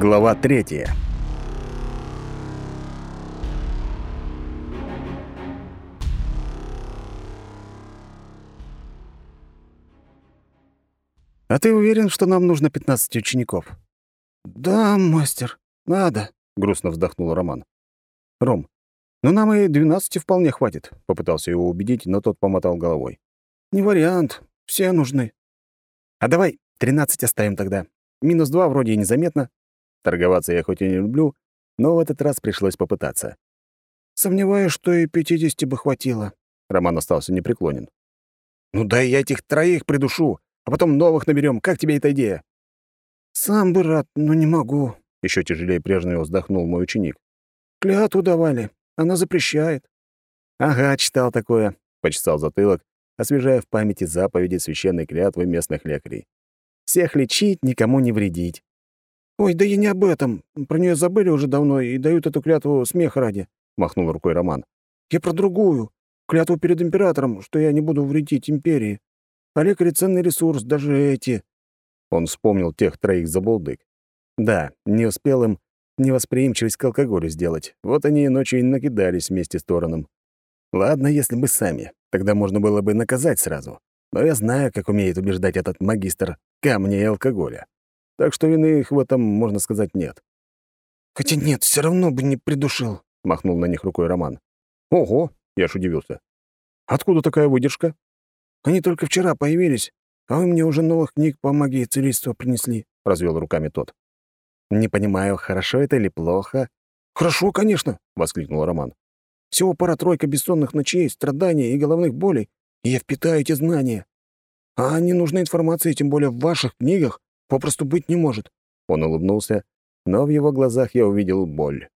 Глава третья. «А ты уверен, что нам нужно 15 учеников?» «Да, мастер, надо», — грустно вздохнул Роман. «Ром, ну нам и 12 вполне хватит», — попытался его убедить, но тот помотал головой. «Не вариант, все нужны». «А давай 13 оставим тогда. Минус два вроде и незаметно. Торговаться я хоть и не люблю, но в этот раз пришлось попытаться. «Сомневаюсь, что и 50 бы хватило». Роман остался непреклонен. «Ну да я этих троих придушу, а потом новых наберем. Как тебе эта идея?» «Сам бы рад, но не могу», — еще тяжелее прежнего вздохнул мой ученик. «Клятву давали. Она запрещает». «Ага, читал такое», — почесал затылок, освежая в памяти заповеди священной клятвы местных лекарей. «Всех лечить, никому не вредить». «Ой, да я не об этом. Про нее забыли уже давно и дают эту клятву смех ради», — махнул рукой Роман. «Я про другую. Клятву перед императором, что я не буду вредить империи. А лекари — ценный ресурс, даже эти». Он вспомнил тех троих забулдык. Да, не успел им невосприимчивость к алкоголю сделать. Вот они и ночью и накидались вместе с Тороном. Ладно, если бы сами. Тогда можно было бы наказать сразу. Но я знаю, как умеет убеждать этот магистр камня и алкоголя. Так что вины их в этом, можно сказать, нет. «Хотя нет, все равно бы не придушил», — махнул на них рукой Роман. «Ого!» — я аж удивился. «Откуда такая выдержка?» «Они только вчера появились, а вы мне уже новых книг по магии целительства принесли», — развел руками тот. «Не понимаю, хорошо это или плохо?» «Хорошо, конечно», — воскликнул Роман. «Всего пара-тройка бессонных ночей, страданий и головных болей, и я впитаю эти знания. А ненужной информации, тем более в ваших книгах, попросту быть не может». Он улыбнулся, но в его глазах я увидел боль.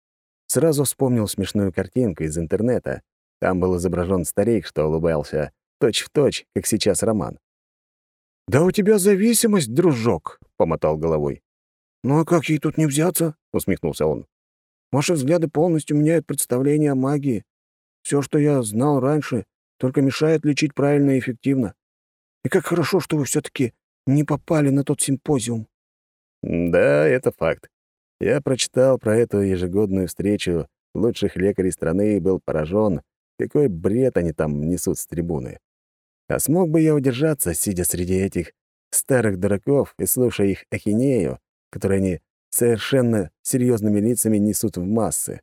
Сразу вспомнил смешную картинку из интернета. Там был изображен старик, что улыбался, точь-в-точь, точь, как сейчас Роман. «Да у тебя зависимость, дружок», — помотал головой. «Ну а как ей тут не взяться?» — усмехнулся он. «Ваши взгляды полностью меняют представление о магии. Все, что я знал раньше, только мешает лечить правильно и эффективно. И как хорошо, что вы все таки не попали на тот симпозиум». «Да, это факт. Я прочитал про эту ежегодную встречу лучших лекарей страны и был поражен, какой бред они там несут с трибуны. А смог бы я удержаться, сидя среди этих старых дураков и слушая их ахинею, которые они совершенно серьезными лицами несут в массы.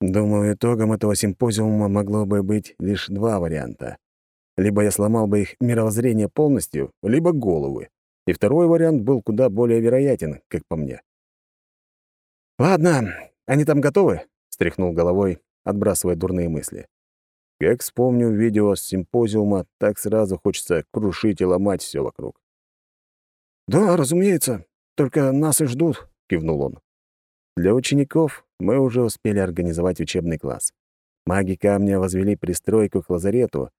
Думаю, итогом этого симпозиума могло бы быть лишь два варианта. Либо я сломал бы их мировоззрение полностью, либо головы. И второй вариант был куда более вероятен, как по мне. «Ладно, они там готовы?» — стряхнул головой, отбрасывая дурные мысли. Как вспомню видео с симпозиума, так сразу хочется крушить и ломать все вокруг. «Да, разумеется. Только нас и ждут», — кивнул он. Для учеников мы уже успели организовать учебный класс. Маги камня возвели пристройку к лазарету,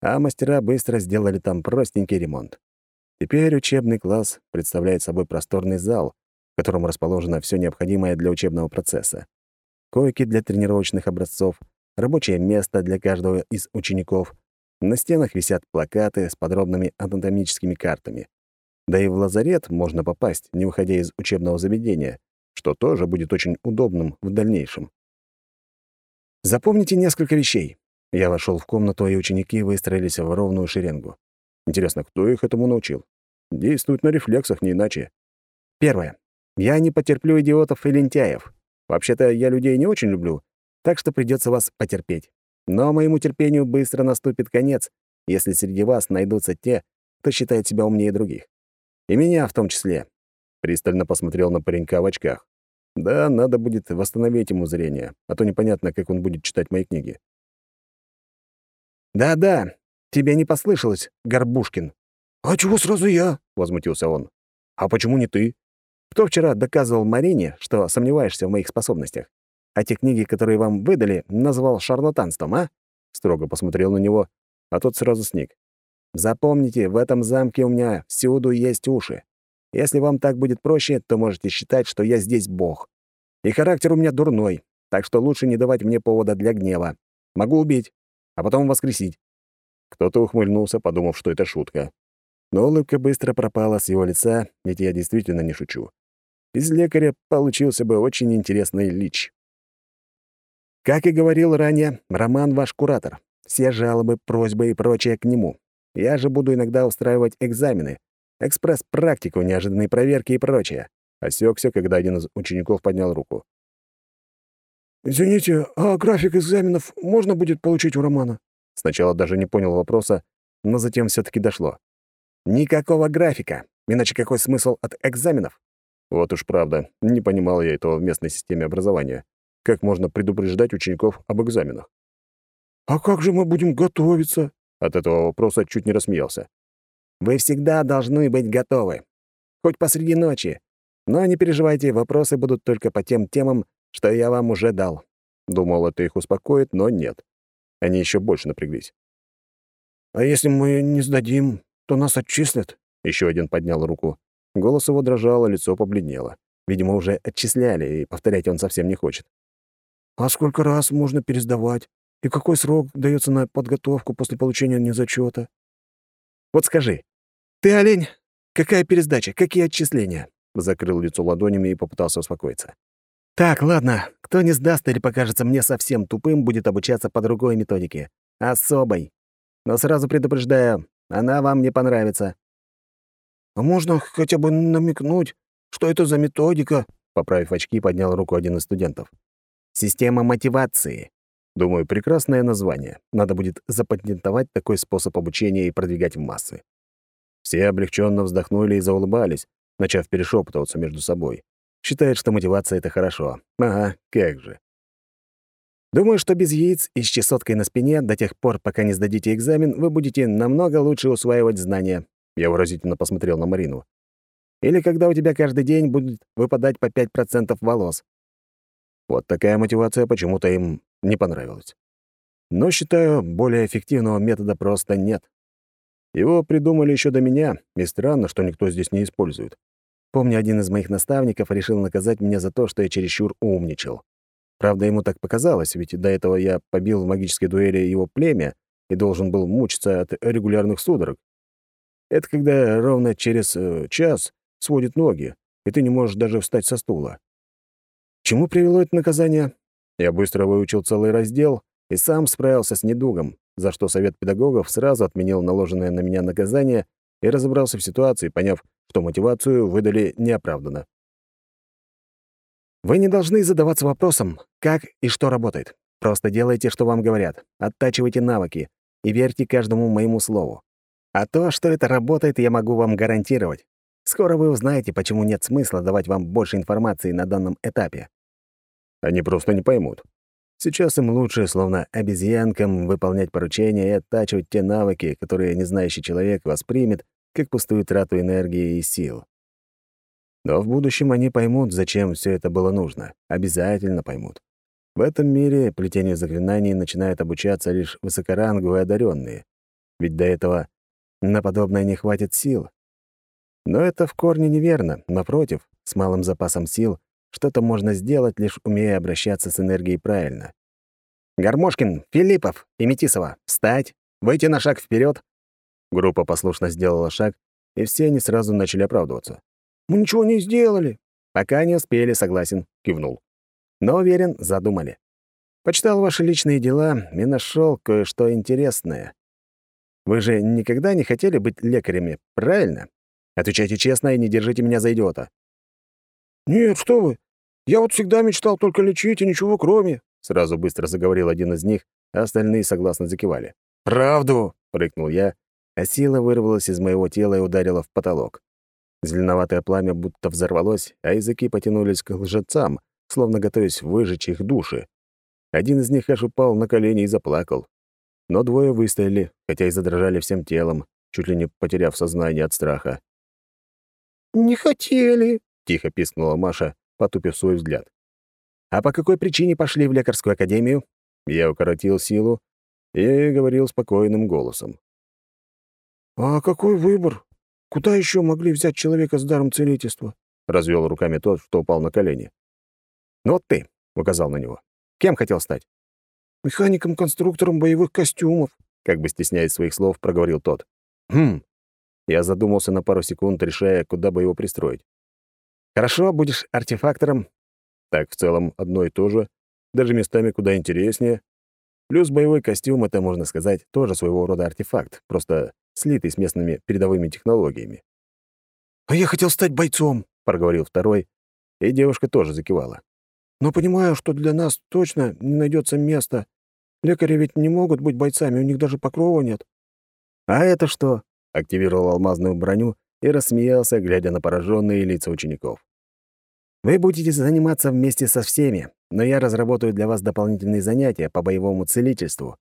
а мастера быстро сделали там простенький ремонт. Теперь учебный класс представляет собой просторный зал, в котором расположено все необходимое для учебного процесса. Койки для тренировочных образцов, рабочее место для каждого из учеников. На стенах висят плакаты с подробными анатомическими картами. Да и в лазарет можно попасть, не выходя из учебного заведения, что тоже будет очень удобным в дальнейшем. Запомните несколько вещей. Я вошел в комнату, и ученики выстроились в ровную шеренгу. Интересно, кто их этому научил? Действуют на рефлексах, не иначе. Первое. Я не потерплю идиотов и лентяев. Вообще-то я людей не очень люблю, так что придется вас потерпеть. Но моему терпению быстро наступит конец, если среди вас найдутся те, кто считает себя умнее других. И меня в том числе. Пристально посмотрел на паренька в очках. Да, надо будет восстановить ему зрение, а то непонятно, как он будет читать мои книги. «Да-да, тебе не послышалось, Горбушкин». «А чего сразу я?» — возмутился он. «А почему не ты? Кто вчера доказывал Марине, что сомневаешься в моих способностях? А те книги, которые вам выдали, назвал шарлатанством, а?» Строго посмотрел на него, а тот сразу сник. Запомните, в этом замке у меня всюду есть уши. Если вам так будет проще, то можете считать, что я здесь бог. И характер у меня дурной, так что лучше не давать мне повода для гнева. Могу убить, а потом воскресить». Кто-то ухмыльнулся, подумав, что это шутка. Но улыбка быстро пропала с его лица, ведь я действительно не шучу. из лекаря получился бы очень интересный лич. Как и говорил ранее, Роман ваш куратор. Все жалобы, просьбы и прочее к нему. Я же буду иногда устраивать экзамены, экспресс-практику, неожиданные проверки и прочее. Осекся, когда один из учеников поднял руку. «Извините, а график экзаменов можно будет получить у Романа?» Сначала даже не понял вопроса, но затем все таки дошло. «Никакого графика. Иначе какой смысл от экзаменов?» Вот уж правда, не понимал я этого в местной системе образования. Как можно предупреждать учеников об экзаменах? «А как же мы будем готовиться?» От этого вопроса чуть не рассмеялся. «Вы всегда должны быть готовы. Хоть посреди ночи. Но не переживайте, вопросы будут только по тем темам, что я вам уже дал». Думал, это их успокоит, но нет. Они еще больше напряглись. «А если мы не сдадим, то нас отчислят?» Еще один поднял руку. Голос его дрожал, а лицо побледнело. Видимо, уже отчисляли, и повторять он совсем не хочет. «А сколько раз можно пересдавать? И какой срок дается на подготовку после получения незачета? «Вот скажи, ты олень? Какая пересдача? Какие отчисления?» Закрыл лицо ладонями и попытался успокоиться. «Так, ладно. Кто не сдаст или покажется мне совсем тупым, будет обучаться по другой методике. Особой. Но сразу предупреждаю, она вам не понравится». «А можно хотя бы намекнуть, что это за методика?» Поправив очки, поднял руку один из студентов. «Система мотивации. Думаю, прекрасное название. Надо будет запатентовать такой способ обучения и продвигать в массы». Все облегченно вздохнули и заулыбались, начав перешептываться между собой. Считает, что мотивация — это хорошо. Ага, как же. Думаю, что без яиц и с чесоткой на спине до тех пор, пока не сдадите экзамен, вы будете намного лучше усваивать знания. Я выразительно посмотрел на Марину. Или когда у тебя каждый день будет выпадать по 5% волос. Вот такая мотивация почему-то им не понравилась. Но, считаю, более эффективного метода просто нет. Его придумали еще до меня, и странно, что никто здесь не использует. Помню, один из моих наставников решил наказать меня за то, что я чересчур умничал. Правда, ему так показалось, ведь до этого я побил в магической дуэли его племя и должен был мучиться от регулярных судорог. Это когда ровно через э, час сводит ноги, и ты не можешь даже встать со стула. чему привело это наказание? Я быстро выучил целый раздел и сам справился с недугом, за что совет педагогов сразу отменил наложенное на меня наказание и разобрался в ситуации, поняв, что мотивацию выдали неоправданно. Вы не должны задаваться вопросом, как и что работает. Просто делайте, что вам говорят, оттачивайте навыки и верьте каждому моему слову. А то, что это работает, я могу вам гарантировать. Скоро вы узнаете, почему нет смысла давать вам больше информации на данном этапе. Они просто не поймут. Сейчас им лучше, словно обезьянкам, выполнять поручения и оттачивать те навыки, которые незнающий человек воспримет как пустую трату энергии и сил. Но в будущем они поймут, зачем все это было нужно. Обязательно поймут. В этом мире плетению заклинаний начинают обучаться лишь высокоранговые одаренные. Ведь до этого на подобное не хватит сил. Но это в корне неверно. Напротив, с малым запасом сил что-то можно сделать, лишь умея обращаться с энергией правильно. «Гармошкин, Филиппов и Метисова, встать! Выйти на шаг вперед! Группа послушно сделала шаг, и все они сразу начали оправдываться. «Мы ничего не сделали». «Пока не успели, согласен», — кивнул. «Но, уверен, задумали. Почитал ваши личные дела и нашел кое-что интересное. Вы же никогда не хотели быть лекарями, правильно? Отвечайте честно и не держите меня за идиота». «Нет, что вы. Я вот всегда мечтал только лечить и ничего кроме», — сразу быстро заговорил один из них, а остальные согласно закивали. «Правду!» — рыкнул я, а сила вырвалась из моего тела и ударила в потолок. Зеленоватое пламя будто взорвалось, а языки потянулись к лжецам, словно готовясь выжечь их души. Один из них аж упал на колени и заплакал. Но двое выстояли, хотя и задрожали всем телом, чуть ли не потеряв сознание от страха. «Не хотели», — тихо пискнула Маша, потупив свой взгляд. «А по какой причине пошли в лекарскую академию?» Я укоротил силу и говорил спокойным голосом. «А какой выбор? Куда еще могли взять человека с даром целительства?» — развел руками тот, что упал на колени. «Ну вот ты», — указал на него. «Кем хотел стать?» «Механиком-конструктором боевых костюмов», — как бы стесняясь своих слов, проговорил тот. «Хм». Я задумался на пару секунд, решая, куда бы его пристроить. Хорошо, будешь артефактором. Так, в целом, одно и то же, даже местами куда интереснее. Плюс боевой костюм — это, можно сказать, тоже своего рода артефакт, просто слитый с местными передовыми технологиями. «А я хотел стать бойцом», — проговорил второй, и девушка тоже закивала. «Но понимаю, что для нас точно не найдется места. Лекари ведь не могут быть бойцами, у них даже покрова нет». «А это что?» — активировал алмазную броню и рассмеялся, глядя на пораженные лица учеников. «Вы будете заниматься вместе со всеми, но я разработаю для вас дополнительные занятия по боевому целительству».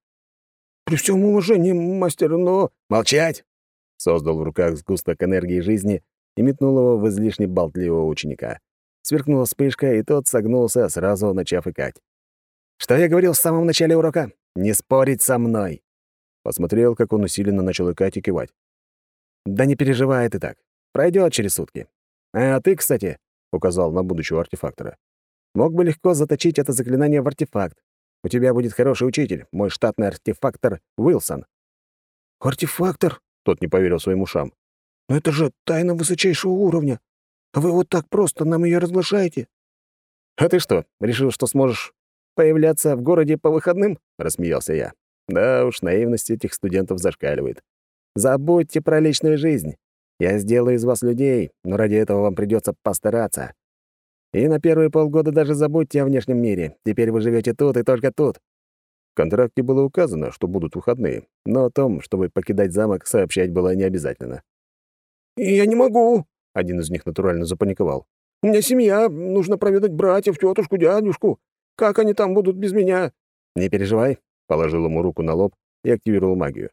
«При всем уважении, мастер, но...» «Молчать!» — создал в руках сгусток энергии жизни и метнул его в излишне болтливого ученика. Сверкнула вспышка, и тот согнулся, сразу начав икать. «Что я говорил в самом начале урока? Не спорить со мной!» Посмотрел, как он усиленно начал икать и кивать. «Да не переживай ты так. Пройдет через сутки. А ты, кстати, — указал на будущего артефактора, — мог бы легко заточить это заклинание в артефакт. У тебя будет хороший учитель, мой штатный артефактор Уилсон». «Артефактор?» — тот не поверил своим ушам. «Но это же тайна высочайшего уровня. А вы вот так просто нам ее разглашаете?» «А ты что, решил, что сможешь появляться в городе по выходным?» — рассмеялся я. «Да уж, наивность этих студентов зашкаливает. Забудьте про личную жизнь. Я сделаю из вас людей, но ради этого вам придется постараться. И на первые полгода даже забудьте о внешнем мире. Теперь вы живете тут и только тут». В контракте было указано, что будут выходные, но о том, чтобы покидать замок, сообщать было не обязательно. «Я не могу!» — один из них натурально запаниковал. «У меня семья, нужно проведать братьев, тетушку, дядюшку. Как они там будут без меня?» «Не переживай», — положил ему руку на лоб и активировал магию.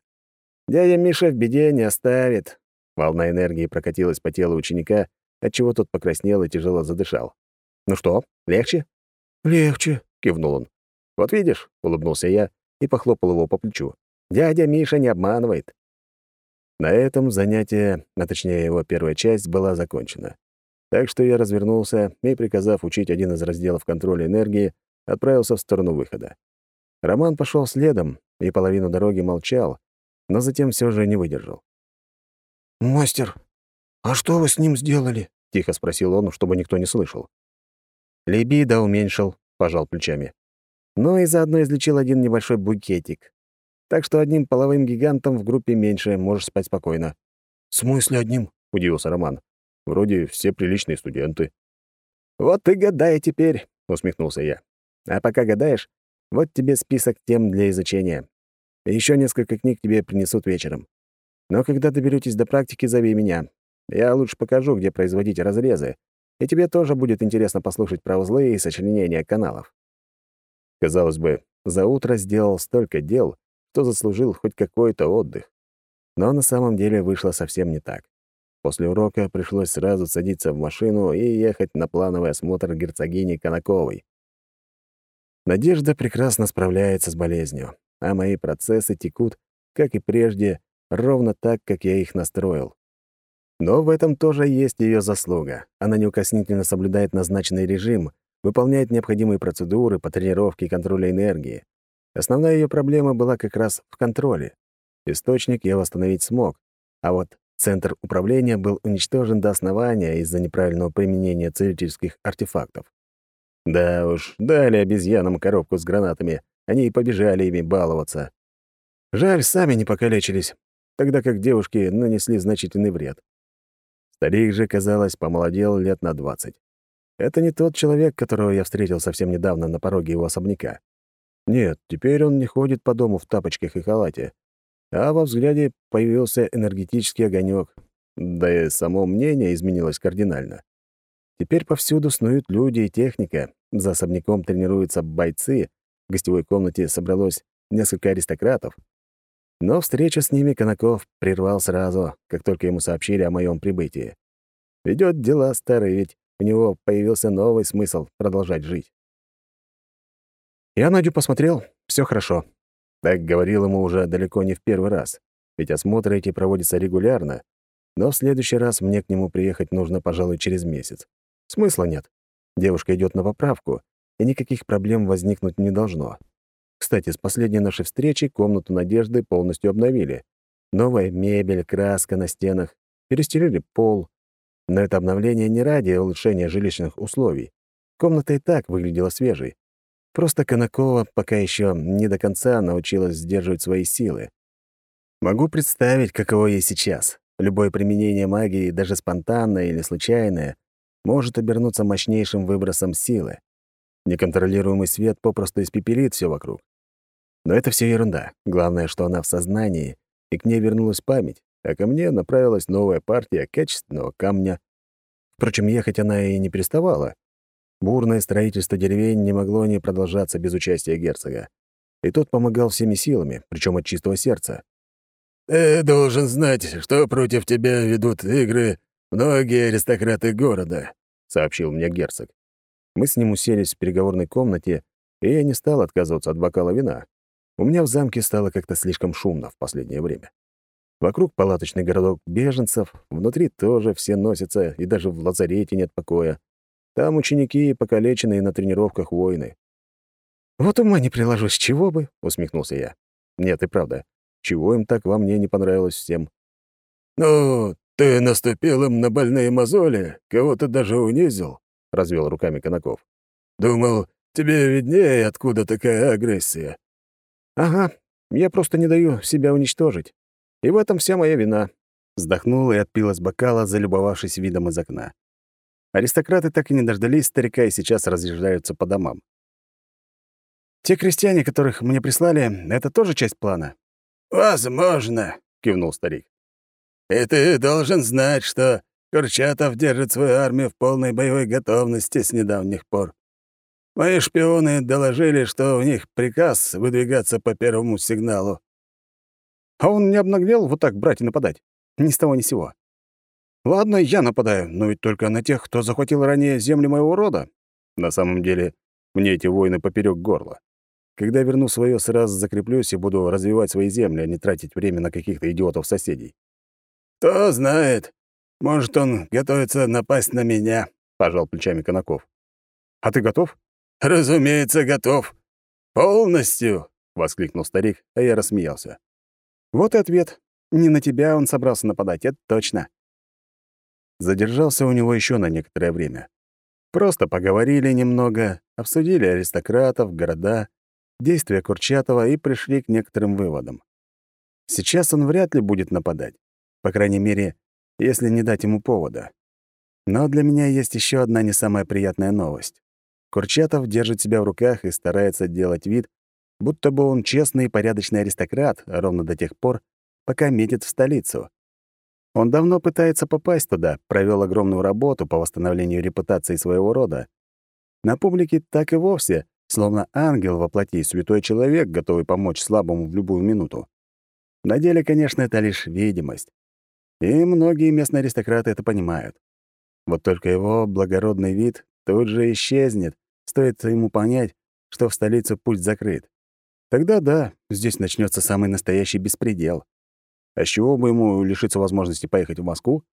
«Дядя Миша в беде не оставит». Волна энергии прокатилась по телу ученика, отчего тот покраснел и тяжело задышал. «Ну что, легче?» «Легче», — кивнул он. «Вот видишь», — улыбнулся я и похлопал его по плечу. «Дядя Миша не обманывает». На этом занятие, а точнее его первая часть, была закончена. Так что я развернулся и, приказав учить один из разделов контроля энергии, отправился в сторону выхода. Роман пошел следом и половину дороги молчал, но затем все же не выдержал. «Мастер, а что вы с ним сделали?» — тихо спросил он, чтобы никто не слышал. «Либидо уменьшил», — пожал плечами. «Ну и заодно излечил один небольшой букетик. Так что одним половым гигантом в группе меньше, можешь спать спокойно». «В смысле одним?» — удивился Роман. «Вроде все приличные студенты». «Вот ты гадай теперь», — усмехнулся я. «А пока гадаешь, вот тебе список тем для изучения. Еще несколько книг тебе принесут вечером. Но когда доберетесь до практики, зови меня. Я лучше покажу, где производить разрезы, и тебе тоже будет интересно послушать про узлы и сочленения каналов». Казалось бы, за утро сделал столько дел, что заслужил хоть какой-то отдых. Но на самом деле вышло совсем не так. После урока пришлось сразу садиться в машину и ехать на плановый осмотр герцогини Конаковой. Надежда прекрасно справляется с болезнью а мои процессы текут, как и прежде, ровно так, как я их настроил. Но в этом тоже есть ее заслуга. Она неукоснительно соблюдает назначенный режим, выполняет необходимые процедуры по тренировке и контролю энергии. Основная ее проблема была как раз в контроле. Источник я восстановить смог, а вот центр управления был уничтожен до основания из-за неправильного применения целительских артефактов. Да уж, дали обезьянам коробку с гранатами, они и побежали ими баловаться. Жаль, сами не покалечились, тогда как девушки нанесли значительный вред. Старик же, казалось, помолодел лет на двадцать. Это не тот человек, которого я встретил совсем недавно на пороге его особняка. Нет, теперь он не ходит по дому в тапочках и халате, а во взгляде появился энергетический огонек. Да и само мнение изменилось кардинально. Теперь повсюду снуют люди и техника, за особняком тренируются бойцы, в гостевой комнате собралось несколько аристократов. Но встречу с ними Конаков прервал сразу, как только ему сообщили о моем прибытии. Ведет дела старые, ведь у него появился новый смысл продолжать жить. Я Надю посмотрел, все хорошо. Так говорил ему уже далеко не в первый раз, ведь осмотры эти проводятся регулярно, но в следующий раз мне к нему приехать нужно, пожалуй, через месяц. Смысла нет. Девушка идет на поправку, и никаких проблем возникнуть не должно. Кстати, с последней нашей встречи комнату Надежды полностью обновили. Новая мебель, краска на стенах, перестелили пол. Но это обновление не ради улучшения жилищных условий. Комната и так выглядела свежей. Просто Конакова пока еще не до конца научилась сдерживать свои силы. Могу представить, каково ей сейчас. Любое применение магии, даже спонтанное или случайное, может обернуться мощнейшим выбросом силы. Неконтролируемый свет попросту испепелит все вокруг. Но это все ерунда. Главное, что она в сознании, и к ней вернулась память, а ко мне направилась новая партия качественного камня. Впрочем, ехать она и не переставала. Бурное строительство деревень не могло не продолжаться без участия герцога. И тот помогал всеми силами, причем от чистого сердца. «Ты должен знать, что против тебя ведут игры многие аристократы города», — сообщил мне герцог. Мы с ним уселись в переговорной комнате, и я не стал отказываться от бокала вина. У меня в замке стало как-то слишком шумно в последнее время. Вокруг палаточный городок беженцев, внутри тоже все носятся, и даже в лазарете нет покоя. Там ученики, покалеченные на тренировках воины. «Вот ума не приложу, с чего бы?» — усмехнулся я. «Нет, и правда. Чего им так во мне не понравилось всем?» «Ну, ты наступил им на больные мозоли, кого-то даже унизил», — развел руками Конаков. «Думал, тебе виднее, откуда такая агрессия». «Ага, я просто не даю себя уничтожить. И в этом вся моя вина». Вздохнул и отпил из бокала, залюбовавшись видом из окна. Аристократы так и не дождались старика и сейчас разъезжаются по домам. «Те крестьяне, которых мне прислали, это тоже часть плана?» «Возможно», — кивнул старик. «И ты должен знать, что Курчатов держит свою армию в полной боевой готовности с недавних пор. Мои шпионы доложили, что у них приказ выдвигаться по первому сигналу. А он не обнаглел вот так брать и нападать? Ни с того ни сего. Ладно, я нападаю, но ведь только на тех, кто захватил ранее земли моего рода. На самом деле, мне эти войны поперек горла. Когда верну свое, сразу закреплюсь и буду развивать свои земли, а не тратить время на каких-то идиотов-соседей. «Кто знает. Может, он готовится напасть на меня», — пожал плечами Конаков. «А ты готов?» «Разумеется, готов. Полностью!» — воскликнул старик, а я рассмеялся. Вот и ответ. Не на тебя он собрался нападать, это точно. Задержался у него еще на некоторое время. Просто поговорили немного, обсудили аристократов, города, действия Курчатова и пришли к некоторым выводам. Сейчас он вряд ли будет нападать. По крайней мере, если не дать ему повода. Но для меня есть еще одна не самая приятная новость. Курчатов держит себя в руках и старается делать вид, будто бы он честный и порядочный аристократ ровно до тех пор, пока метит в столицу. Он давно пытается попасть туда, провел огромную работу по восстановлению репутации своего рода. На публике так и вовсе, словно ангел во плоти, святой человек, готовый помочь слабому в любую минуту. На деле, конечно, это лишь видимость. И многие местные аристократы это понимают. Вот только его благородный вид тут же исчезнет, стоит ему понять, что в столицу путь закрыт. Тогда да, здесь начнется самый настоящий беспредел. А с чего бы ему лишиться возможности поехать в Москву?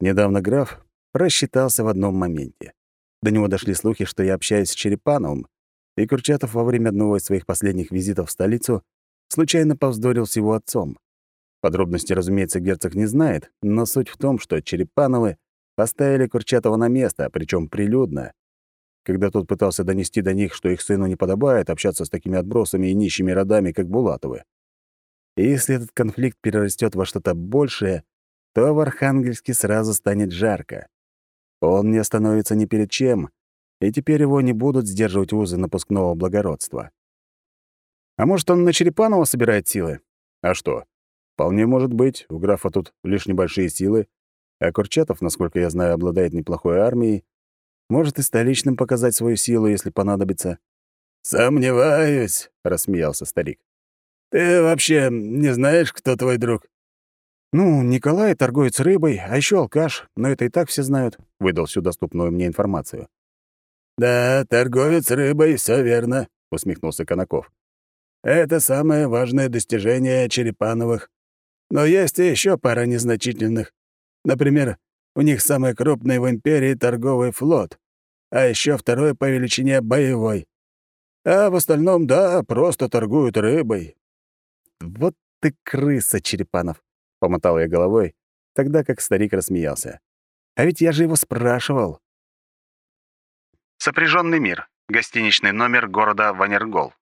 Недавно граф просчитался в одном моменте. До него дошли слухи, что я общаюсь с Черепановым, и Курчатов во время одного из своих последних визитов в столицу случайно повздорил с его отцом. Подробности, разумеется, герцог не знает, но суть в том, что Черепановы поставили Курчатова на место, причем прилюдно, когда тот пытался донести до них, что их сыну не подобает общаться с такими отбросами и нищими родами, как Булатовы. И если этот конфликт перерастет во что-то большее, то в Архангельске сразу станет жарко. Он не остановится ни перед чем, и теперь его не будут сдерживать узы напускного благородства. А может, он на Черепанова собирает силы? А что? Вполне может быть, у графа тут лишь небольшие силы, а Курчатов, насколько я знаю, обладает неплохой армией, может и столичным показать свою силу, если понадобится». «Сомневаюсь», — рассмеялся старик. «Ты вообще не знаешь, кто твой друг?» «Ну, Николай — торговец рыбой, а еще алкаш, но это и так все знают», — выдал всю доступную мне информацию. «Да, торговец рыбой, все верно», — усмехнулся Конаков. «Это самое важное достижение Черепановых. Но есть и еще пара незначительных. Например, у них самый крупный в империи торговый флот а еще второй по величине боевой. А в остальном, да, просто торгуют рыбой». «Вот ты крыса, Черепанов!» — помотал я головой, тогда как старик рассмеялся. А ведь я же его спрашивал. Сопряженный мир. Гостиничный номер города Ванергол.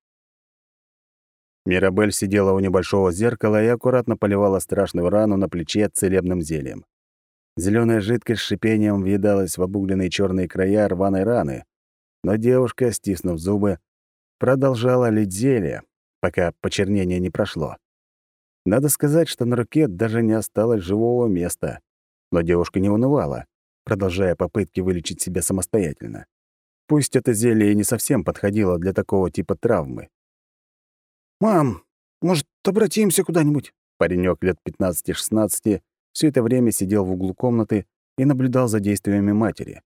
Мирабель сидела у небольшого зеркала и аккуратно поливала страшную рану на плече целебным зельем. Зеленая жидкость с шипением въедалась в обугленные черные края рваной раны, но девушка, стиснув зубы, продолжала лить зелье, пока почернение не прошло. Надо сказать, что на руке даже не осталось живого места, но девушка не унывала, продолжая попытки вылечить себя самостоятельно. Пусть это зелье и не совсем подходило для такого типа травмы. «Мам, может, обратимся куда-нибудь?» Паренек лет 15-16 все это время сидел в углу комнаты и наблюдал за действиями матери.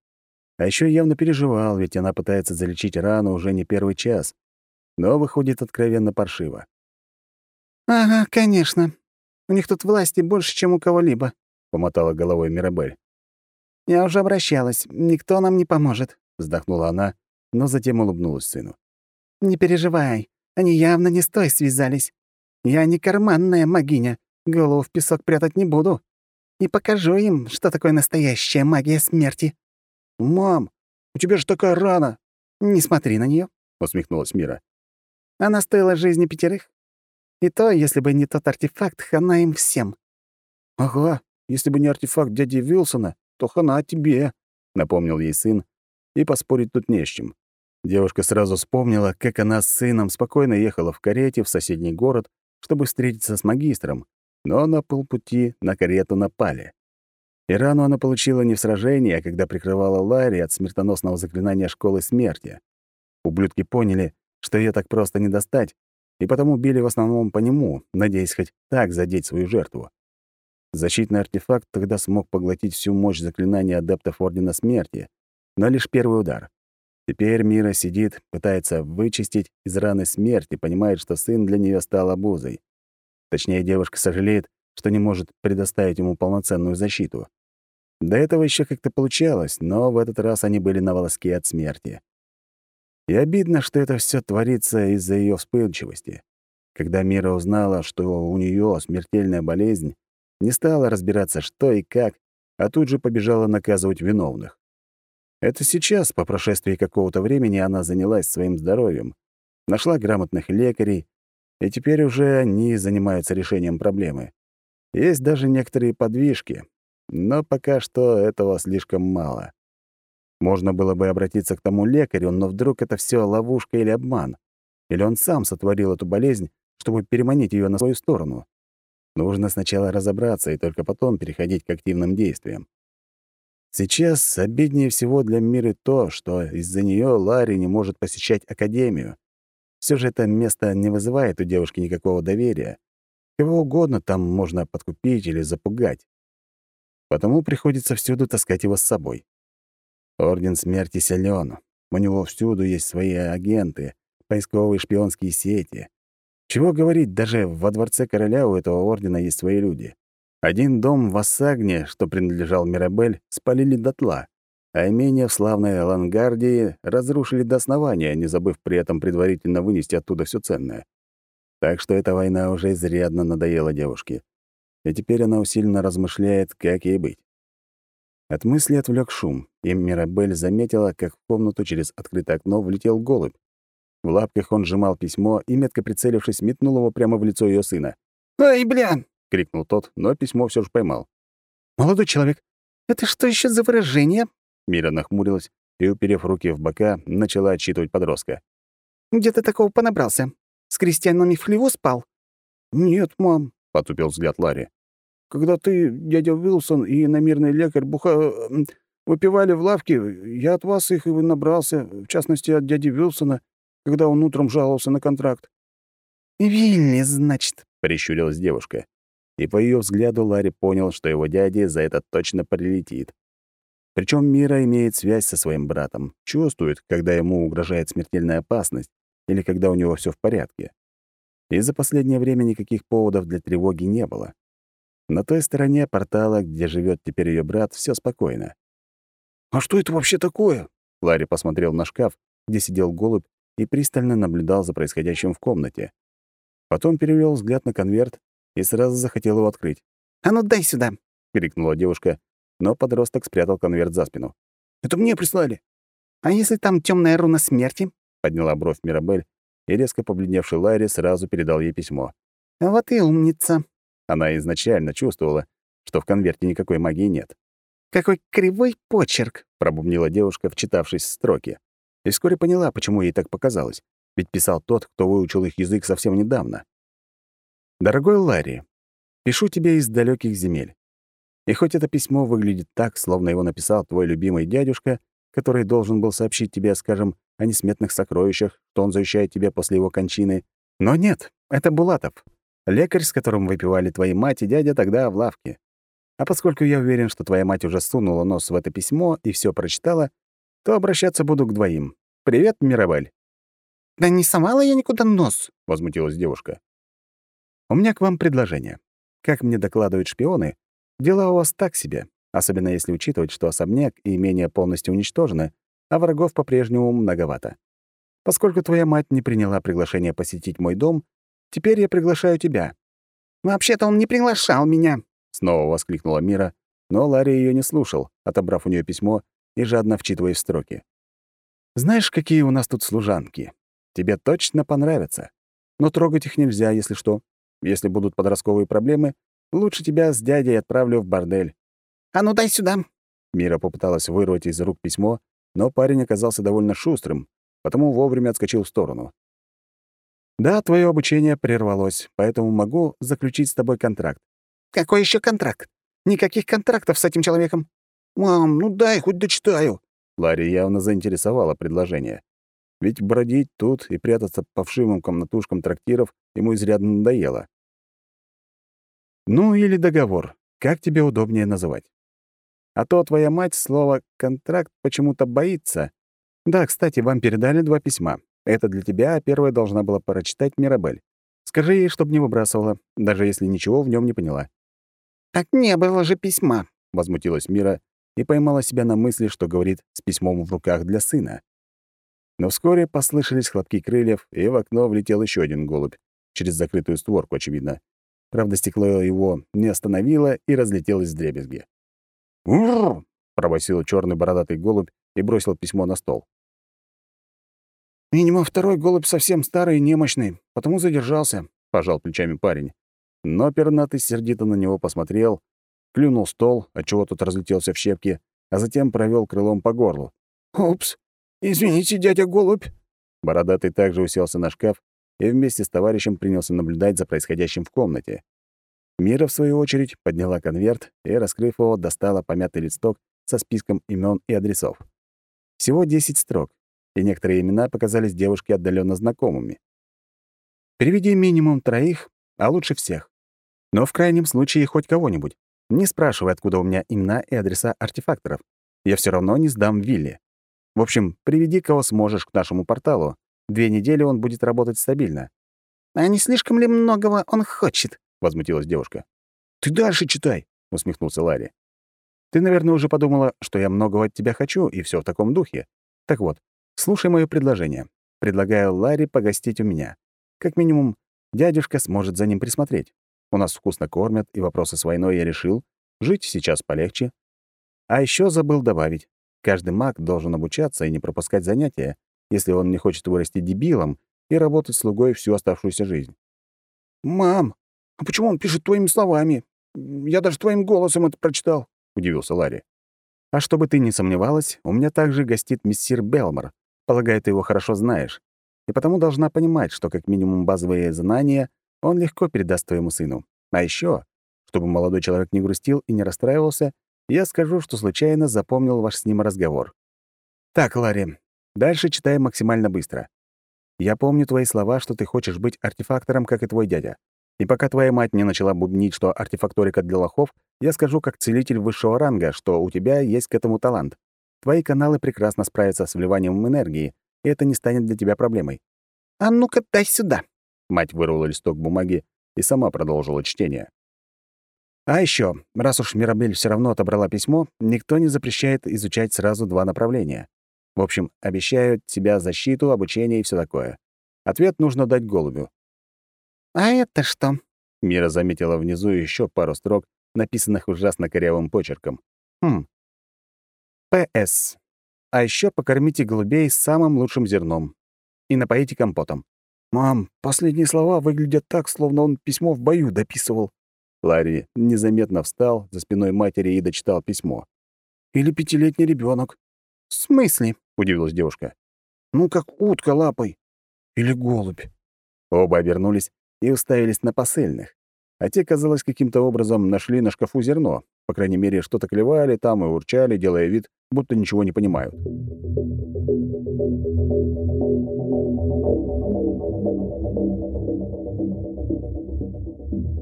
А еще явно переживал, ведь она пытается залечить рану уже не первый час, но выходит откровенно паршиво. «Ага, конечно. У них тут власти больше, чем у кого-либо», — помотала головой Мирабель. «Я уже обращалась. Никто нам не поможет», — вздохнула она, но затем улыбнулась сыну. «Не переживай. Они явно не с той связались. Я не карманная магиня. Голову в песок прятать не буду. И покажу им, что такое настоящая магия смерти». «Мам, у тебя же такая рана!» «Не смотри на нее, усмехнулась Мира. «Она стоила жизни пятерых. И то, если бы не тот артефакт, хана им всем». «Ага, если бы не артефакт дяди Вилсона, то хана тебе», — напомнил ей сын, и поспорить тут не с чем. Девушка сразу вспомнила, как она с сыном спокойно ехала в карете в соседний город, чтобы встретиться с магистром, но на полпути на карету напали. И рану она получила не в сражении, а когда прикрывала Ларри от смертоносного заклинания Школы Смерти. Ублюдки поняли, что ее так просто не достать, и потому били в основном по нему, надеясь хоть так задеть свою жертву. Защитный артефакт тогда смог поглотить всю мощь заклинания адептов Ордена Смерти, но лишь первый удар. Теперь Мира сидит, пытается вычистить из раны смерти, понимает, что сын для нее стал обузой. Точнее, девушка сожалеет, что не может предоставить ему полноценную защиту. До этого еще как-то получалось, но в этот раз они были на волоске от смерти. И обидно, что это все творится из-за ее вспыльчивости. Когда Мира узнала, что у нее смертельная болезнь, не стала разбираться, что и как, а тут же побежала наказывать виновных. Это сейчас, по прошествии какого-то времени, она занялась своим здоровьем, нашла грамотных лекарей, и теперь уже они занимаются решением проблемы. Есть даже некоторые подвижки, но пока что этого слишком мало. Можно было бы обратиться к тому лекарю, но вдруг это все ловушка или обман. Или он сам сотворил эту болезнь, чтобы переманить ее на свою сторону. Нужно сначала разобраться и только потом переходить к активным действиям. Сейчас обиднее всего для Миры то, что из-за нее Ларри не может посещать академию. Все же это место не вызывает у девушки никакого доверия. Кого угодно там можно подкупить или запугать. Потому приходится всюду таскать его с собой. Орден Смерти силен. У него всюду есть свои агенты, поисковые шпионские сети. Чего говорить, даже во дворце короля у этого ордена есть свои люди. Один дом в Ассагне, что принадлежал Мирабель, спалили дотла, а имение в славной Лангардии разрушили до основания, не забыв при этом предварительно вынести оттуда все ценное. Так что эта война уже изрядно надоела девушке. И теперь она усиленно размышляет, как ей быть. От мысли отвлек шум, и Мирабель заметила, как в комнату через открытое окно влетел голубь. В лапках он сжимал письмо и, метко прицелившись, метнул его прямо в лицо ее сына. «Ай, бля!» — крикнул тот, но письмо все же поймал. «Молодой человек, это что еще за выражение?» Мира нахмурилась и, уперев руки в бока, начала отчитывать подростка. «Где ты такого понабрался? С крестьянами в хлеву спал?» «Нет, мам», — потупил взгляд Ларри. «Когда ты, дядя Уилсон и иномирный лекарь буха... выпивали в лавке, я от вас их и набрался, в частности, от дяди Уилсона, когда он утром жаловался на контракт». «Вилли, значит», — прищурилась девушка и по ее взгляду Ларри понял, что его дяде за это точно прилетит. Причем Мира имеет связь со своим братом, чувствует, когда ему угрожает смертельная опасность или когда у него все в порядке. И за последнее время никаких поводов для тревоги не было. На той стороне портала, где живет теперь ее брат, все спокойно. «А что это вообще такое?» Ларри посмотрел на шкаф, где сидел голубь, и пристально наблюдал за происходящим в комнате. Потом перевел взгляд на конверт и сразу захотел его открыть. «А ну дай сюда!» — крикнула девушка но подросток спрятал конверт за спину. «Это мне прислали». «А если там темная руна смерти?» — подняла бровь Мирабель, и резко побледневший Ларри сразу передал ей письмо. «Вот и умница». Она изначально чувствовала, что в конверте никакой магии нет. «Какой кривой почерк!» — пробубнила девушка, вчитавшись в строки. И вскоре поняла, почему ей так показалось. Ведь писал тот, кто выучил их язык совсем недавно. «Дорогой Ларри, пишу тебе из далеких земель. И хоть это письмо выглядит так, словно его написал твой любимый дядюшка, который должен был сообщить тебе, скажем, о несметных сокровищах, что он завещает тебе после его кончины, но нет, это Булатов, лекарь, с которым выпивали твои мать и дядя тогда в лавке. А поскольку я уверен, что твоя мать уже сунула нос в это письмо и все прочитала, то обращаться буду к двоим. Привет, Мирабель. «Да не совала я никуда нос», — возмутилась девушка. «У меня к вам предложение. Как мне докладывают шпионы, дела у вас так себе, особенно если учитывать, что особняк и имение полностью уничтожены, а врагов по-прежнему многовато. Поскольку твоя мать не приняла приглашение посетить мой дом, теперь я приглашаю тебя». «Вообще-то он не приглашал меня», — снова воскликнула Мира, но Ларри ее не слушал, отобрав у нее письмо и жадно вчитываясь в строки. «Знаешь, какие у нас тут служанки? Тебе точно понравятся. Но трогать их нельзя, если что. Если будут подростковые проблемы, лучше тебя с дядей отправлю в бордель». «А ну дай сюда!» Мира попыталась вырвать из рук письмо, но парень оказался довольно шустрым, потому вовремя отскочил в сторону. «Да, твое обучение прервалось, поэтому могу заключить с тобой контракт». «Какой еще контракт? Никаких контрактов с этим человеком». «Мам, ну дай, хоть дочитаю». Ларри явно заинтересовало предложение. Ведь бродить тут и прятаться по вшивым комнатушкам трактиров ему изрядно надоело. Ну или договор, как тебе удобнее называть. А то твоя мать слово «контракт» почему-то боится. Да, кстати, вам передали два письма. Это для тебя, а первое должна была прочитать Мирабель. Скажи ей, чтобы не выбрасывала, даже если ничего в нем не поняла. «Так не было же письма», — возмутилась Мира и поймала себя на мысли, что говорит с письмом в руках для сына. Но вскоре послышались хлопки крыльев, и в окно влетел еще один голубь, через закрытую створку, очевидно. Правда, стекло его не остановило и разлетелось в дребезги. «Ур!» — пробасил черный бородатый голубь и бросил письмо на стол. «Видимо, второй голубь совсем старый и немощный, потому задержался», — пожал плечами парень. Но пернатый сердито на него посмотрел, клюнул стол, отчего тот разлетелся в щепки, а затем провел крылом по горлу. «Упс! Извините, дядя голубь!» Бородатый также уселся на шкаф и вместе с товарищем принялся наблюдать за происходящим в комнате. Мира, в свою очередь, подняла конверт и, раскрыв его, достала помятый листок со списком имен и адресов. Всего 10 строк, и некоторые имена показались девушке отдаленно знакомыми. «Переведи минимум троих, а лучше всех. Но в крайнем случае хоть кого-нибудь. Не спрашивай, откуда у меня имена и адреса артефакторов. Я все равно не сдам Вилли. В общем, приведи кого сможешь к нашему порталу. Две недели он будет работать стабильно». «А не слишком ли многого он хочет?» — возмутилась девушка. «Ты дальше читай», — усмехнулся Ларри. «Ты, наверное, уже подумала, что я многого от тебя хочу, и все в таком духе. Так вот, слушай мое предложение. Предлагаю Ларри погостить у меня. Как минимум, дядюшка сможет за ним присмотреть. У нас вкусно кормят, и вопросы с войной я решил. Жить сейчас полегче. А еще забыл добавить. Каждый маг должен обучаться и не пропускать занятия, если он не хочет вырасти дебилом и работать слугой всю оставшуюся жизнь. «Мам, а почему он пишет твоими словами? Я даже твоим голосом это прочитал», — удивился Ларри. «А чтобы ты не сомневалась, у меня также гостит мессир Белмор. Полагаю, ты его хорошо знаешь. И потому должна понимать, что как минимум базовые знания он легко передаст твоему сыну. А еще, чтобы молодой человек не грустил и не расстраивался, я скажу, что случайно запомнил ваш с ним разговор. Так, Ларри, дальше читаем максимально быстро. Я помню твои слова, что ты хочешь быть артефактором, как и твой дядя. И пока твоя мать не начала бубнить, что артефакторика для лохов, я скажу как целитель высшего ранга, что у тебя есть к этому талант. Твои каналы прекрасно справятся с вливанием энергии, и это не станет для тебя проблемой. «А ну-ка, дай сюда!» Мать вырвала листок бумаги и сама продолжила чтение. А еще, раз уж Мирабель все равно отобрала письмо, никто не запрещает изучать сразу два направления. В общем, обещают тебя защиту, обучение и все такое. Ответ нужно дать голубю. «А это что?» Мира заметила внизу еще пару строк, написанных ужасно корявым почерком. Хм. П.С. А еще покормите голубей самым лучшим зерном. И напоите компотом. «Мам, последние слова выглядят так, словно он письмо в бою дописывал». Ларри незаметно встал за спиной матери и дочитал письмо. «Или пятилетний ребенок. «В смысле?» — удивилась девушка. «Ну, как утка лапой. Или голубь». Оба обернулись и уставились на посыльных. А те, казалось, каким-то образом нашли на шкафу зерно. По крайней мере, что-то клевали там и урчали, делая вид, будто ничего не понимают.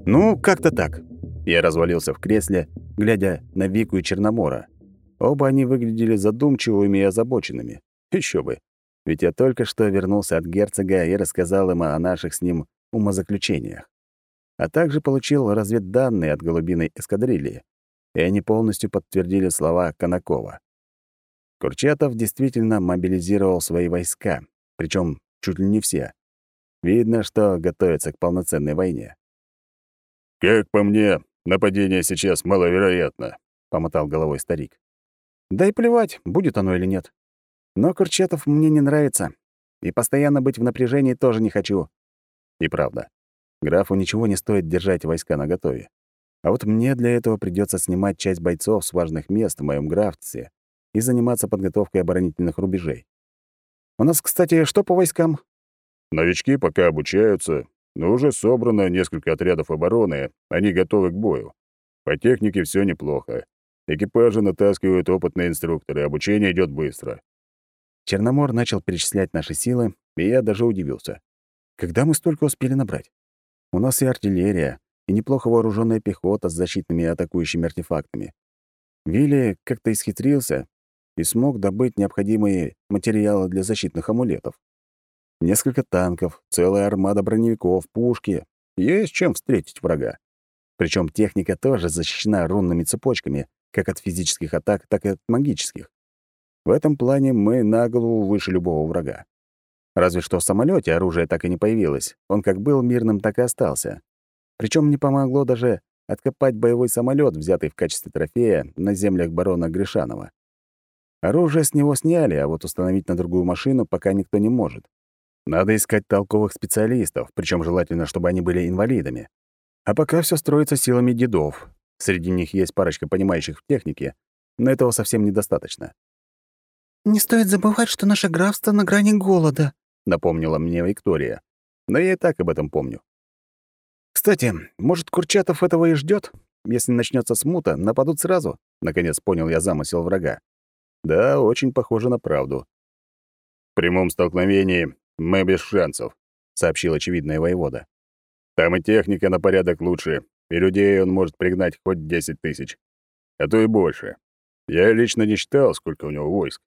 Ну, как-то так. Я развалился в кресле, глядя на Вику и Черномора. Оба они выглядели задумчивыми и озабоченными. Еще бы. Ведь я только что вернулся от герцога и рассказал им о наших с ним умозаключениях. А также получил разведданные от голубиной эскадрильи, и они полностью подтвердили слова Конакова. Курчатов действительно мобилизировал свои войска, причем чуть ли не все. Видно, что готовится к полноценной войне. «Как по мне, нападение сейчас маловероятно», — помотал головой старик. Да и плевать, будет оно или нет. Но Курчатов мне не нравится, и постоянно быть в напряжении тоже не хочу. И правда, графу ничего не стоит держать войска наготове. А вот мне для этого придется снимать часть бойцов с важных мест в моем графстве и заниматься подготовкой оборонительных рубежей. У нас, кстати, что по войскам? Новички пока обучаются, но уже собрано несколько отрядов обороны, они готовы к бою. По технике все неплохо. Экипажи натаскивают опытные инструкторы, обучение идет быстро. Черномор начал перечислять наши силы, и я даже удивился. Когда мы столько успели набрать? У нас и артиллерия, и неплохо вооруженная пехота с защитными и атакующими артефактами. Вилли как-то исхитрился и смог добыть необходимые материалы для защитных амулетов. Несколько танков, целая армада броневиков, пушки. Есть чем встретить врага. Причем техника тоже защищена рунными цепочками, как от физических атак, так и от магических. В этом плане мы на голову выше любого врага. Разве что в самолете оружие так и не появилось. Он как был мирным, так и остался. Причем не помогло даже откопать боевой самолет, взятый в качестве трофея на землях барона Гришанова. Оружие с него сняли, а вот установить на другую машину пока никто не может. Надо искать толковых специалистов, причем желательно, чтобы они были инвалидами. А пока все строится силами дедов, Среди них есть парочка понимающих в технике, но этого совсем недостаточно. «Не стоит забывать, что наше графство на грани голода», — напомнила мне Виктория. Но я и так об этом помню. «Кстати, может, Курчатов этого и ждет? Если начнется смута, нападут сразу?» Наконец понял я замысел врага. Да, очень похоже на правду. «В прямом столкновении мы без шансов», — сообщил очевидный воевода. «Там и техника на порядок лучше, и людей он может пригнать хоть десять тысяч, а то и больше. Я лично не считал, сколько у него войск.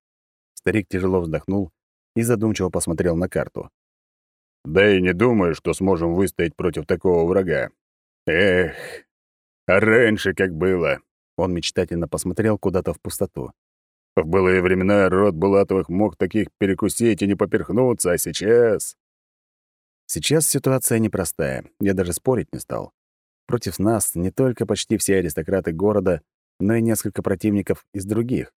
Старик тяжело вздохнул и задумчиво посмотрел на карту. Да и не думаю, что сможем выстоять против такого врага. Эх, а раньше как было. Он мечтательно посмотрел куда-то в пустоту. В былые времена род Булатовых мог таких перекусить и не поперхнуться, а сейчас... Сейчас ситуация непростая, я даже спорить не стал. Против нас не только почти все аристократы города, но и несколько противников из других.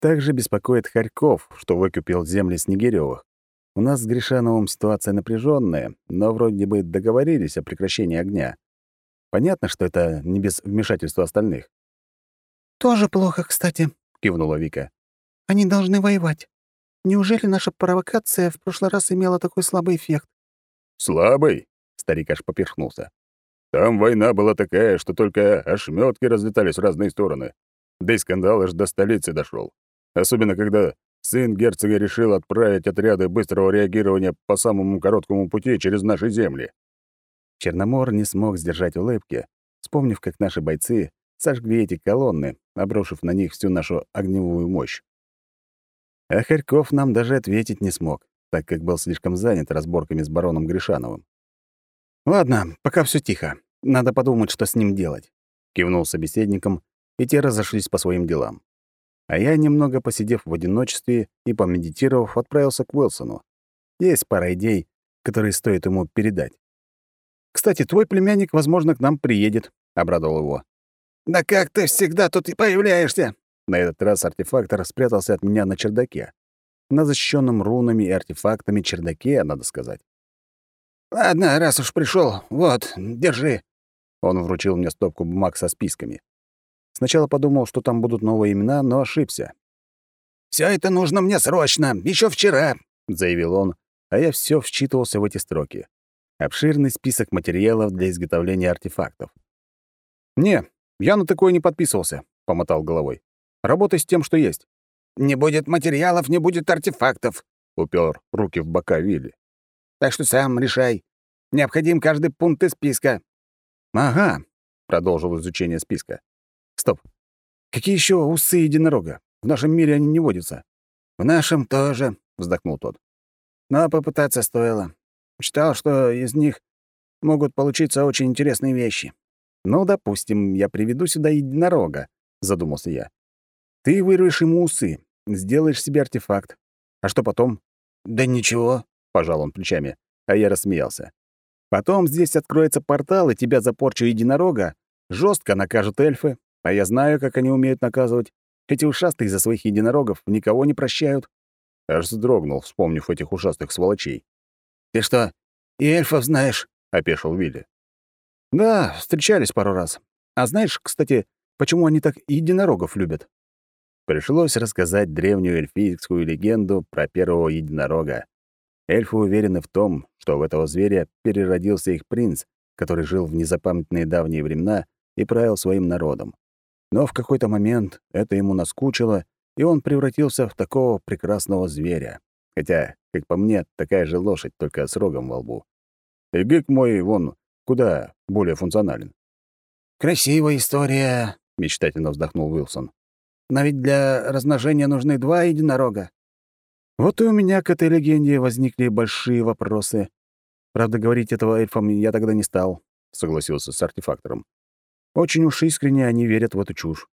Также беспокоит Харьков, что выкупил земли Снегирёвых. У нас с Гришановым ситуация напряженная, но вроде бы договорились о прекращении огня. Понятно, что это не без вмешательства остальных. «Тоже плохо, кстати», — кивнула Вика. «Они должны воевать. Неужели наша провокация в прошлый раз имела такой слабый эффект?» «Слабый?» — старик аж поперхнулся. Там война была такая, что только ошметки разлетались в разные стороны. Да и скандал аж до столицы дошел. Особенно, когда сын герцога решил отправить отряды быстрого реагирования по самому короткому пути через наши земли. Черномор не смог сдержать улыбки, вспомнив, как наши бойцы сожгли эти колонны, обрушив на них всю нашу огневую мощь. А Харьков нам даже ответить не смог, так как был слишком занят разборками с бароном Гришановым. «Ладно, пока все тихо. Надо подумать, что с ним делать», — кивнул собеседником, и те разошлись по своим делам. А я, немного посидев в одиночестве и помедитировав, отправился к Уилсону. Есть пара идей, которые стоит ему передать. «Кстати, твой племянник, возможно, к нам приедет», — обрадовал его. «Да как ты всегда тут и появляешься!» На этот раз артефактор спрятался от меня на чердаке. На защищенном рунами и артефактами чердаке, надо сказать. «Ладно, раз уж пришел, вот, держи». Он вручил мне стопку бумаг со списками. Сначала подумал, что там будут новые имена, но ошибся. Все это нужно мне срочно, еще вчера», — заявил он, а я все вчитывался в эти строки. Обширный список материалов для изготовления артефактов. «Не, я на такое не подписывался», — помотал головой. «Работай с тем, что есть». «Не будет материалов, не будет артефактов», — упер руки в бока Вилли. «Так что сам решай. Необходим каждый пункт из списка». «Ага», — продолжил изучение списка. «Стоп. Какие еще усы единорога? В нашем мире они не водятся». «В нашем тоже», — вздохнул тот. «Но попытаться стоило. Читал, что из них могут получиться очень интересные вещи». «Ну, допустим, я приведу сюда единорога», — задумался я. «Ты вырвешь ему усы, сделаешь себе артефакт. А что потом?» «Да ничего», — пожал он плечами, а я рассмеялся. «Потом здесь откроется портал, и тебя за порчу единорога жестко накажут эльфы, а я знаю, как они умеют наказывать. Эти ушастые за своих единорогов никого не прощают». Аж вздрогнул, вспомнив этих ушастых сволочей. «Ты что, и эльфов знаешь?» — опешил Вилли. «Да, встречались пару раз. А знаешь, кстати, почему они так единорогов любят?» Пришлось рассказать древнюю эльфийскую легенду про первого единорога. Эльфы уверены в том, что в этого зверя переродился их принц, который жил в незапамятные давние времена и правил своим народом. Но в какой-то момент это ему наскучило, и он превратился в такого прекрасного зверя. Хотя, как по мне, такая же лошадь, только с рогом во лбу. И гик мой, вон, куда более функционален. «Красивая история», — мечтательно вздохнул Уилсон. «Но ведь для размножения нужны два единорога». Вот и у меня к этой легенде возникли большие вопросы. Правда, говорить этого эльфам я тогда не стал, — согласился с артефактором. Очень уж искренне они верят в эту чушь.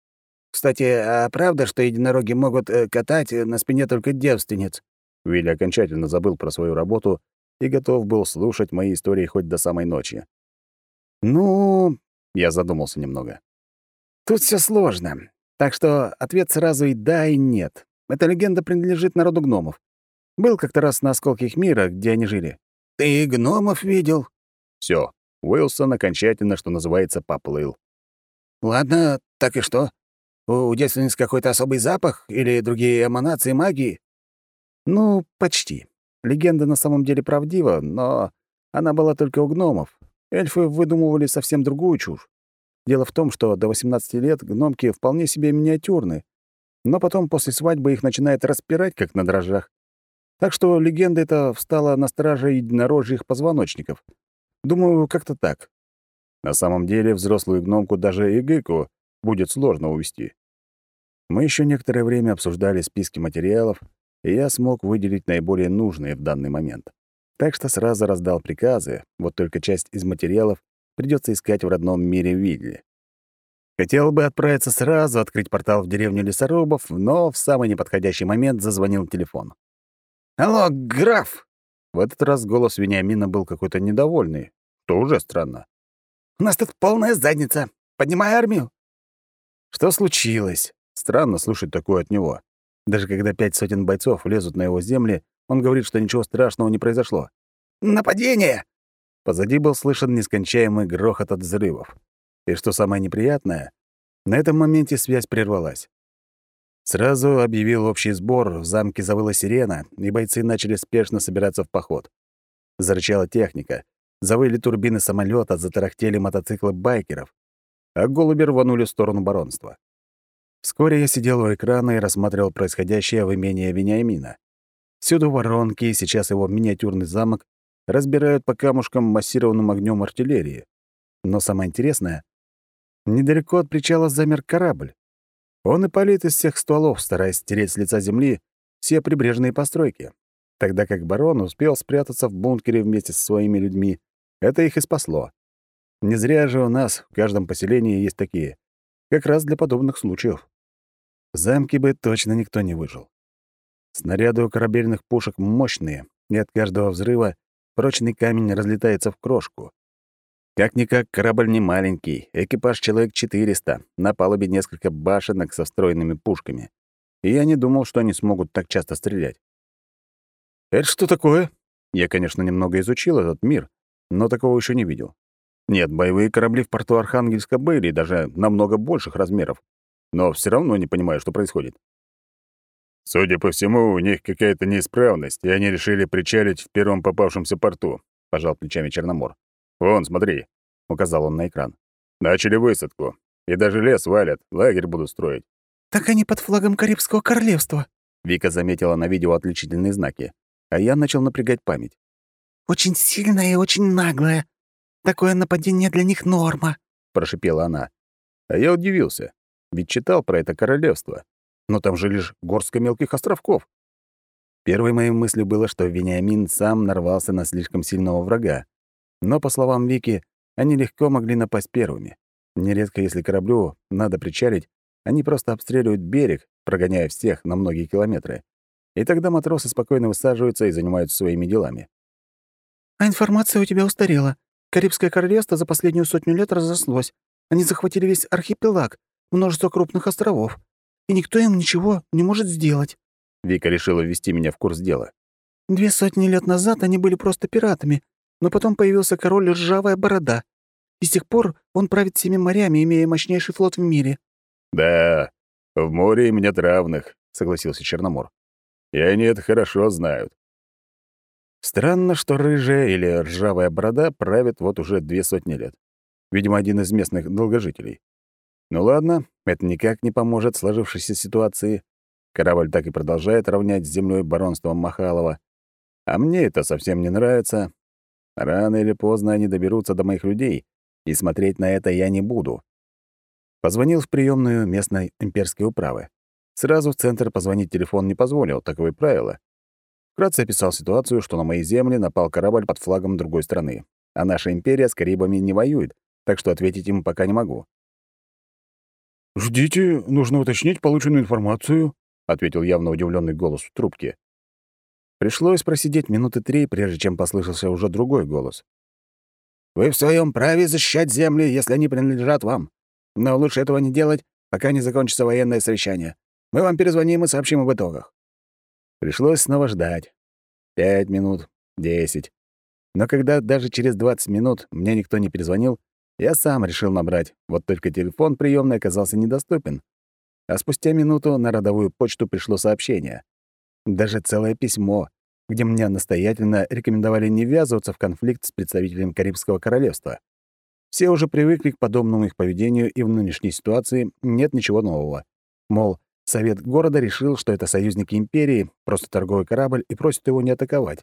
«Кстати, а правда, что единороги могут э, катать на спине только девственниц?» Вилли окончательно забыл про свою работу и готов был слушать мои истории хоть до самой ночи. «Ну...» — я задумался немного. «Тут все сложно. Так что ответ сразу и да, и нет. Эта легенда принадлежит народу гномов. Был как-то раз на осколке их мира, где они жили». «Ты гномов видел?» Все. Уилсон окончательно, что называется, поплыл. «Ладно, так и что? У девственниц какой-то особый запах или другие эманации магии?» «Ну, почти. Легенда на самом деле правдива, но она была только у гномов. Эльфы выдумывали совсем другую чушь. Дело в том, что до 18 лет гномки вполне себе миниатюрны, но потом после свадьбы их начинает распирать, как на дрожжах. Так что легенда эта встала на страже единорожьих позвоночников. Думаю, как-то так. На самом деле взрослую гномку даже и Гыку будет сложно увести. Мы еще некоторое время обсуждали списки материалов, и я смог выделить наиболее нужные в данный момент. Так что сразу раздал приказы, вот только часть из материалов придется искать в родном мире Вилли. Хотел бы отправиться сразу, открыть портал в деревню лесорубов, но в самый неподходящий момент зазвонил телефон. «Алло, граф!» В этот раз голос Вениамина был какой-то недовольный, что уже странно. У нас тут полная задница. Поднимай армию». Что случилось? Странно слушать такое от него. Даже когда пять сотен бойцов лезут на его земли, он говорит, что ничего страшного не произошло. «Нападение!» Позади был слышен нескончаемый грохот от взрывов. И что самое неприятное, на этом моменте связь прервалась. Сразу объявил общий сбор, в замке завыла сирена, и бойцы начали спешно собираться в поход. Зарычала техника, Завыли турбины самолета, затарахтели мотоциклы байкеров, а голуби рванули в сторону баронства. Вскоре я сидел у экрана и рассматривал происходящее в имении Вениамина. Всюду воронки, и сейчас его миниатюрный замок разбирают по камушкам массированным огнем артиллерии. Но самое интересное, недалеко от причала замер корабль. Он и палит из всех стволов, стараясь стереть с лица земли все прибрежные постройки, тогда как барон успел спрятаться в бункере вместе со своими людьми это их и спасло. Не зря же у нас в каждом поселении есть такие. Как раз для подобных случаев. В замке бы точно никто не выжил. Снаряды у корабельных пушек мощные, и от каждого взрыва прочный камень разлетается в крошку. Как-никак корабль не маленький, экипаж человек 400, на палубе несколько башенок со встроенными пушками. И я не думал, что они смогут так часто стрелять. «Это что такое?» Я, конечно, немного изучил этот мир, но такого еще не видел. Нет, боевые корабли в порту Архангельска были, даже намного больших размеров. Но все равно не понимаю, что происходит. Судя по всему, у них какая-то неисправность, и они решили причалить в первом попавшемся порту, пожал плечами Черномор. Вон, смотри, указал он на экран. Начали высадку. И даже лес валят, лагерь будут строить. Так они под флагом Карибского королевства. Вика заметила на видео отличительные знаки а я начал напрягать память. «Очень сильная и очень наглая. Такое нападение для них норма», — прошипела она. А я удивился, ведь читал про это королевство. Но там же лишь горстка мелких островков. Первой моей мыслью было, что Вениамин сам нарвался на слишком сильного врага. Но, по словам Вики, они легко могли напасть первыми. Нередко, если кораблю надо причалить, они просто обстреливают берег, прогоняя всех на многие километры и тогда матросы спокойно высаживаются и занимаются своими делами. «А информация у тебя устарела. Карибское королевство за последнюю сотню лет разрослось. Они захватили весь архипелаг, множество крупных островов, и никто им ничего не может сделать». Вика решила ввести меня в курс дела. «Две сотни лет назад они были просто пиратами, но потом появился король Ржавая Борода. И с тех пор он правит всеми морями, имея мощнейший флот в мире». «Да, в море им нет равных», — согласился Черномор. И они это хорошо знают. Странно, что рыжая или ржавая борода правит вот уже две сотни лет. Видимо, один из местных долгожителей. Ну ладно, это никак не поможет сложившейся ситуации. Корабль так и продолжает равнять с землей баронством Махалова. А мне это совсем не нравится. Рано или поздно они доберутся до моих людей, и смотреть на это я не буду. Позвонил в приемную местной имперской управы. Сразу в центр позвонить телефон не позволил, таковы правила. Вкратце описал ситуацию, что на моей земле напал корабль под флагом другой страны, а наша империя с Карибами не воюет, так что ответить им пока не могу. «Ждите, нужно уточнить полученную информацию», — ответил явно удивленный голос в трубке. Пришлось просидеть минуты три, прежде чем послышался уже другой голос. «Вы в своем праве защищать земли, если они принадлежат вам. Но лучше этого не делать, пока не закончится военное совещание. Мы вам перезвоним и сообщим об итогах». Пришлось снова ждать. Пять минут, десять. Но когда даже через 20 минут мне никто не перезвонил, я сам решил набрать, вот только телефон приемный оказался недоступен. А спустя минуту на родовую почту пришло сообщение. Даже целое письмо, где мне настоятельно рекомендовали не ввязываться в конфликт с представителем Карибского королевства. Все уже привыкли к подобному их поведению, и в нынешней ситуации нет ничего нового. Мол, Совет города решил, что это союзники империи, просто торговый корабль, и просит его не атаковать.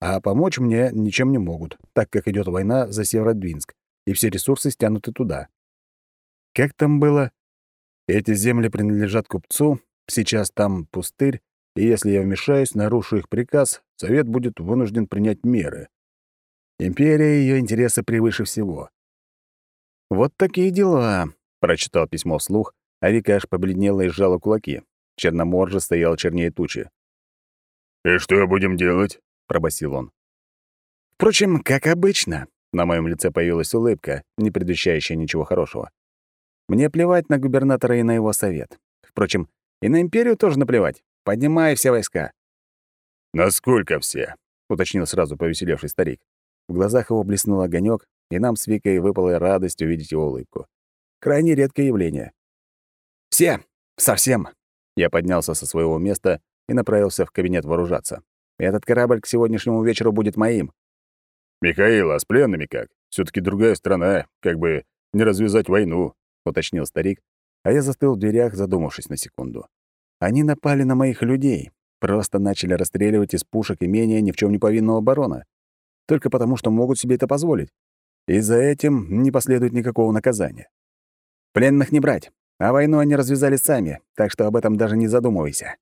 А помочь мне ничем не могут, так как идет война за Северодвинск, и все ресурсы стянуты туда. Как там было? Эти земли принадлежат купцу, сейчас там пустырь, и если я вмешаюсь, нарушу их приказ, Совет будет вынужден принять меры. Империя и ее интересы превыше всего. «Вот такие дела», — прочитал письмо вслух, а Вика аж побледнела и сжала кулаки. Черномор же стоял чернее тучи. «И что будем делать?» — пробасил он. Впрочем, как обычно, на моем лице появилась улыбка, не предвещающая ничего хорошего. Мне плевать на губернатора и на его совет. Впрочем, и на империю тоже наплевать. Поднимай все войска. «Насколько все?» — уточнил сразу повеселевший старик. В глазах его блеснул огонек, и нам с Викой выпала радость увидеть его улыбку. Крайне редкое явление. «Все! Совсем!» Я поднялся со своего места и направился в кабинет вооружаться. «Этот корабль к сегодняшнему вечеру будет моим». «Михаил, а с пленными как? все таки другая страна, как бы не развязать войну», — уточнил старик, а я застыл в дверях, задумавшись на секунду. «Они напали на моих людей, просто начали расстреливать из пушек имения ни в чем не повинного барона. Только потому, что могут себе это позволить. И за этим не последует никакого наказания. Пленных не брать. А войну они развязали сами, так что об этом даже не задумывайся.